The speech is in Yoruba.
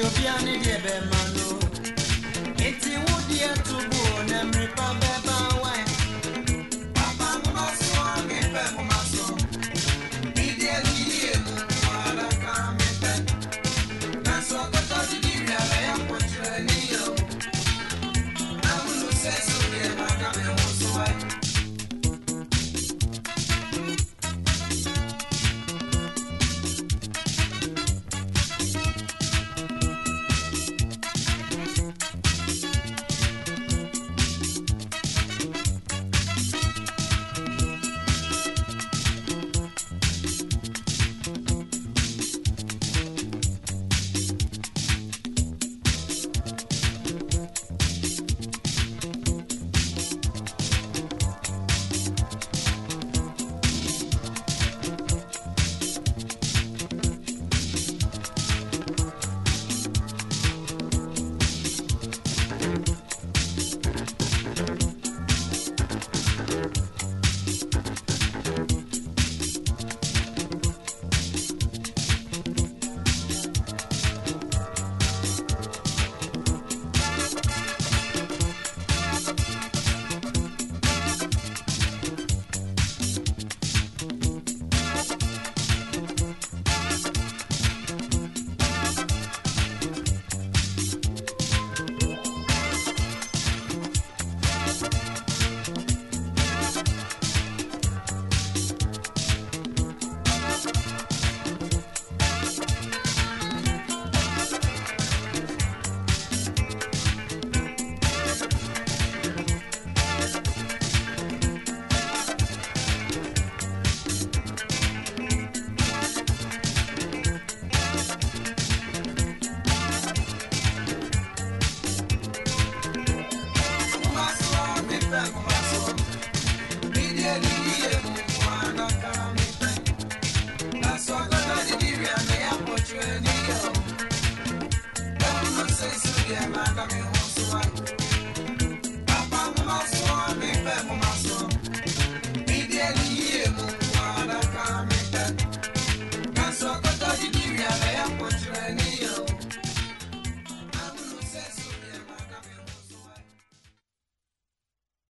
obi obi a ne deɛ bɛma Yeah.